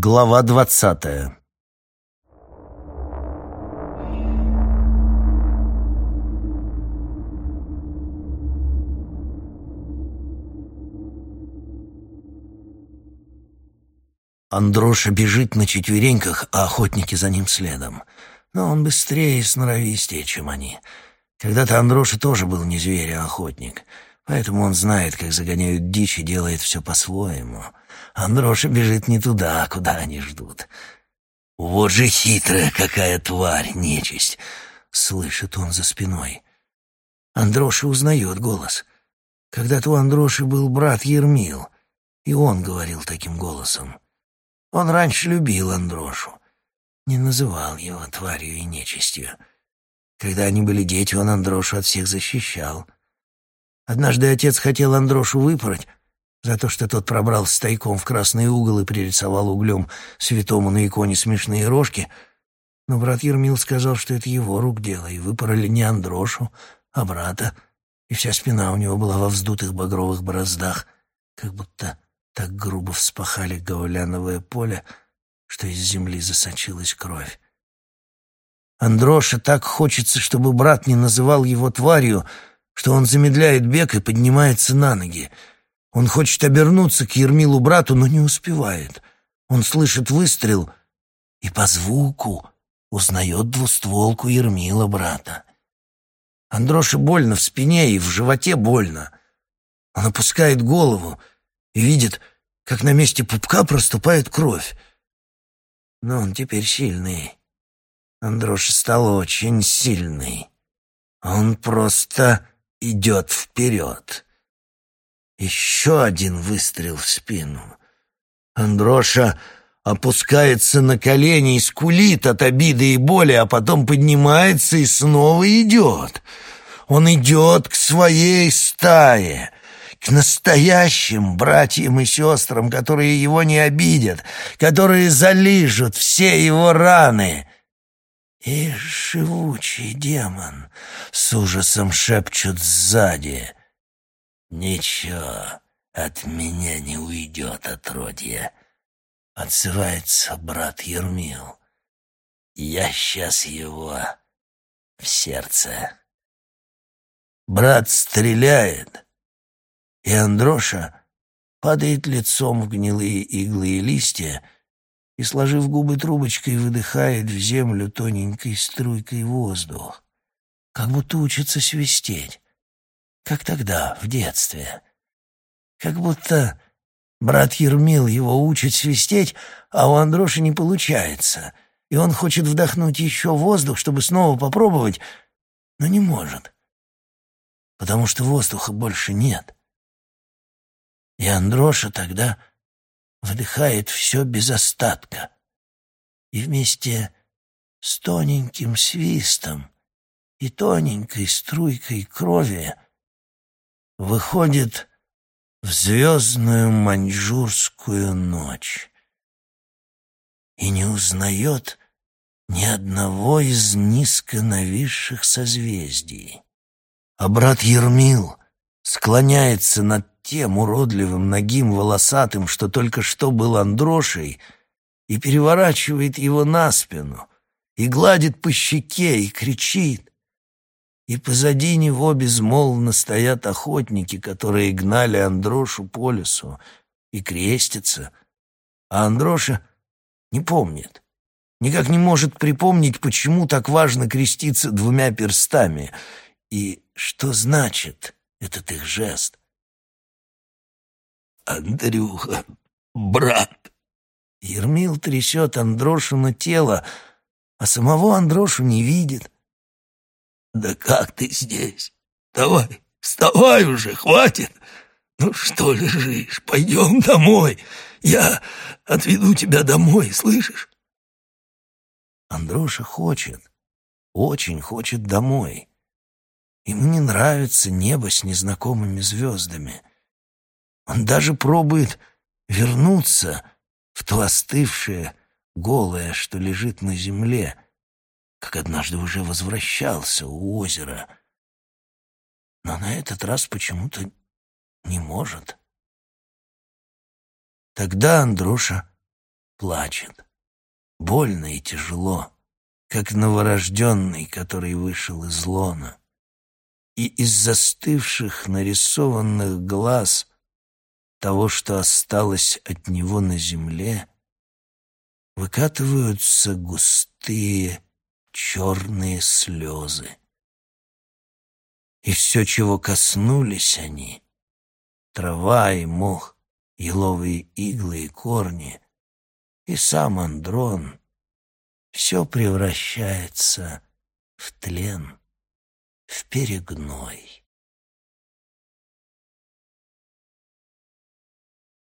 Глава двадцатая Андроша бежит на четвереньках, а охотники за ним следом. Но он быстрее и сноровистее, чем они. Когда-то Андроша тоже был не зверь, а охотник. Поэтому он знает, как загоняют дичь и делает все по-своему. Андроша бежит не туда, куда они ждут. «Вот же хитрая какая тварь, нечисть!» — слышит он за спиной. Андроша узнает голос. Когда-то у Андроши был брат Ермил, и он говорил таким голосом. Он раньше любил Андрошу, не называл его тварью и нечистью. Когда они были дети, он Андрошу от всех защищал. Однажды отец хотел Андрошу выпороть за то, что тот пробрал тайком в красный угол и пририсовал углем святому на иконе смешные рожки, но брат Ермил сказал, что это его рук дело, и выпороли не Андрошу, а брата, и вся спина у него была во вздутых багровых бороздах, как будто так грубо вспахали гауляновое поле, что из земли засочилась кровь. Андроша так хочется, чтобы брат не называл его тварью, что он замедляет бег и поднимается на ноги. Он хочет обернуться к Ермилу брату, но не успевает. Он слышит выстрел и по звуку узнает двустволку Ермила брата. Андроше больно в спине и в животе больно. Он опускает голову — и видит, как на месте пупка проступает кровь. Но он теперь сильный. Андроша стал очень сильный. Он просто идет вперед. Еще один выстрел в спину. Андроша опускается на колени и скулит от обиды и боли, а потом поднимается и снова идет. Он идет к своей стае к настоящим братьям и сестрам, которые его не обидят, которые залижут все его раны. И живучий демон с ужасом шепчут сзади. «Ничего от меня не уйдет, отродье», — отзывается брат Ермил. «Я сейчас его в сердце». Брат стреляет, и Андроша падает лицом в гнилые иглы и листья и, сложив губы трубочкой, выдыхает в землю тоненькой струйкой воздух, как будто учится свистеть, как тогда, в детстве. Как будто брат Ермил его учит свистеть, а у Андроши не получается, и он хочет вдохнуть еще воздух, чтобы снова попробовать, но не может, потому что воздуха больше нет. И Андроша тогда выдыхает все без остатка. И вместе с тоненьким свистом и тоненькой струйкой крови выходит в звездную маньчжурскую ночь и не узнает ни одного из низко нависших созвездий. А брат Ермил склоняется над тем уродливым, ногим, волосатым, что только что был Андрошей, и переворачивает его на спину, и гладит по щеке, и кричит. И позади него безмолвно стоят охотники, которые гнали Андрошу по лесу, и крестятся. А Андроша не помнит, никак не может припомнить, почему так важно креститься двумя перстами, и что значит этот их жест. Андрюха, брат!» Ермил трясет Андрошину тело, а самого Андрошу не видит. «Да как ты здесь? Давай, вставай уже, хватит! Ну что лежишь? Пойдем домой. Я отведу тебя домой, слышишь?» Андроша хочет, очень хочет домой. Ему не нравится небо с незнакомыми звездами. Он даже пробует вернуться в то остывшее, голое, что лежит на земле, как однажды уже возвращался у озера. Но на этот раз почему-то не может. Тогда Андроша плачет. Больно и тяжело, как новорожденный, который вышел из лона. И из застывших нарисованных глаз того, что осталось от него на земле, выкатываются густые черные слезы. И все, чего коснулись они, трава и мох, еловые иглы и корни, и сам Андрон, все превращается в тлен, в перегной.